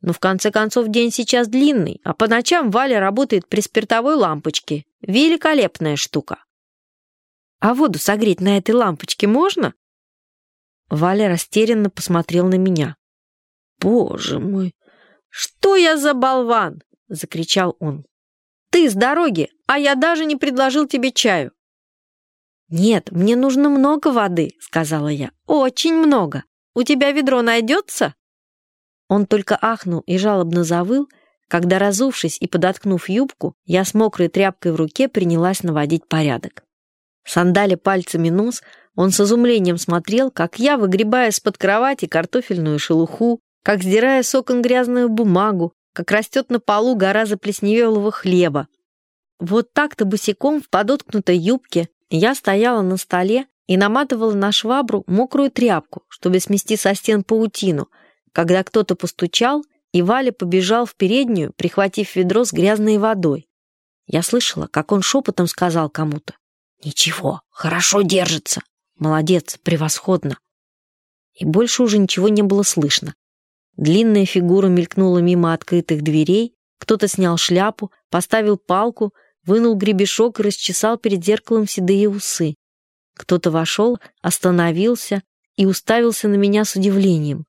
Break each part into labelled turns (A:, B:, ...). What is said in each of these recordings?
A: Но в конце концов день сейчас длинный, а по ночам Валя работает при спиртовой лампочке. Великолепная штука. А воду согреть на этой лампочке можно? Валя растерянно посмотрел на меня. Боже мой, что я за болван? Закричал он. Ты с дороги, а я даже не предложил тебе чаю. «Нет, мне нужно много воды», — сказала я. «Очень много. У тебя ведро найдется?» Он только ахнул и жалобно завыл, когда, разувшись и подоткнув юбку, я с мокрой тряпкой в руке принялась наводить порядок. Сандали пальцами нос, он с изумлением смотрел, как я, выгребая из-под кровати картофельную шелуху, как сдирая с окон грязную бумагу, как растет на полу гора заплесневелого хлеба. Вот так-то босиком в подоткнутой юбке я стояла на столе и наматывала на швабру мокрую тряпку, чтобы смести со стен паутину — когда кто-то постучал, и Валя побежал в переднюю, прихватив ведро с грязной водой. Я слышала, как он шепотом сказал кому-то. «Ничего, хорошо держится. Молодец, превосходно». И больше уже ничего не было слышно. Длинная фигура мелькнула мимо открытых дверей, кто-то снял шляпу, поставил палку, вынул гребешок и расчесал перед зеркалом седые усы. Кто-то вошел, остановился и уставился на меня с удивлением.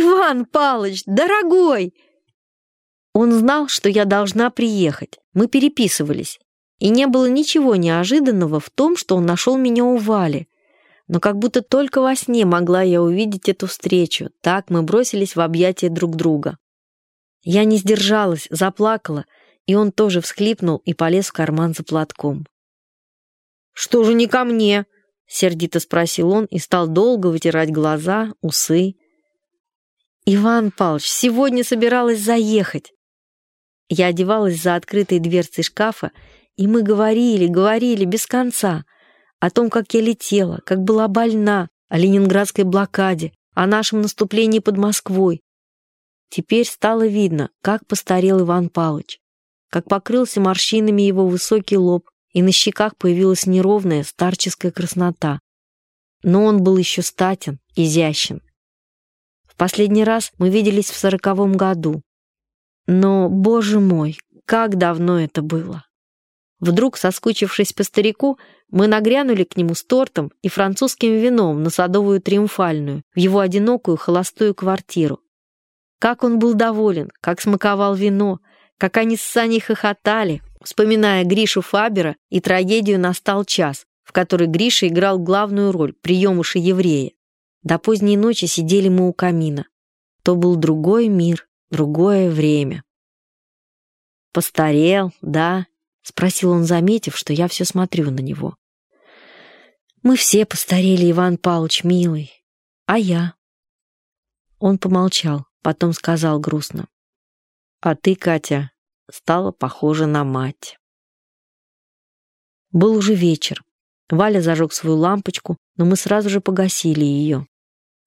A: «Иван Палыч, дорогой!» Он знал, что я должна приехать. Мы переписывались. И не было ничего неожиданного в том, что он нашел меня у Вали. Но как будто только во сне могла я увидеть эту встречу. Так мы бросились в объятия друг друга. Я не сдержалась, заплакала, и он тоже всхлипнул и полез в карман за платком. «Что же не ко мне?» — сердито спросил он и стал долго вытирать глаза, усы. «Иван Павлович, сегодня собиралась заехать». Я одевалась за открытой дверцей шкафа, и мы говорили, говорили без конца о том, как я летела, как была больна, о ленинградской блокаде, о нашем наступлении под Москвой. Теперь стало видно, как постарел Иван Павлович, как покрылся морщинами его высокий лоб, и на щеках появилась неровная старческая краснота. Но он был еще статен, изящен, в последний раз мы виделись в сороковом году. Но, боже мой, как давно это было! Вдруг, соскучившись по старику, мы нагрянули к нему с тортом и французским вином на Садовую Триумфальную, в его одинокую холостую квартиру. Как он был доволен, как смаковал вино, как они с Саней хохотали, вспоминая Гришу Фабера и трагедию «Настал час», в которой Гриша играл главную роль приемыша-еврея. До поздней ночи сидели мы у камина. То был другой мир, другое время. «Постарел, да?» — спросил он, заметив, что я все смотрю на него. «Мы все постарели, Иван Павлович, милый. А я?» Он помолчал, потом сказал грустно. «А ты, Катя, стала похожа на мать». Был уже вечер. Валя зажег свою лампочку, но мы сразу же погасили ее.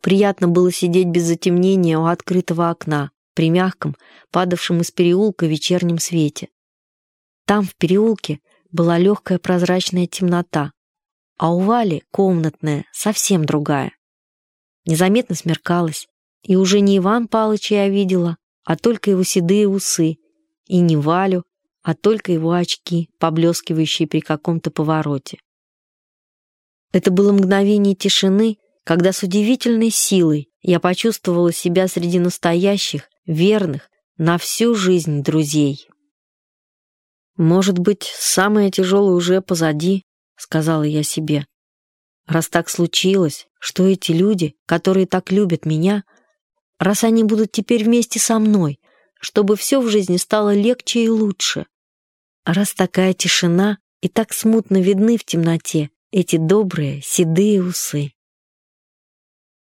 A: Приятно было сидеть без затемнения у открытого окна, при мягком, падавшем из переулка вечернем свете. Там, в переулке, была легкая прозрачная темнота, а у Вали комнатная, совсем другая. Незаметно смеркалось, и уже не Иван Палыча я видела, а только его седые усы, и не Валю, а только его очки, поблескивающие при каком-то повороте. Это было мгновение тишины, когда с удивительной силой я почувствовала себя среди настоящих, верных, на всю жизнь друзей. «Может быть, самое тяжелое уже позади», — сказала я себе. «Раз так случилось, что эти люди, которые так любят меня, раз они будут теперь вместе со мной, чтобы все в жизни стало легче и лучше. Раз такая тишина и так смутно видны в темноте эти добрые седые усы».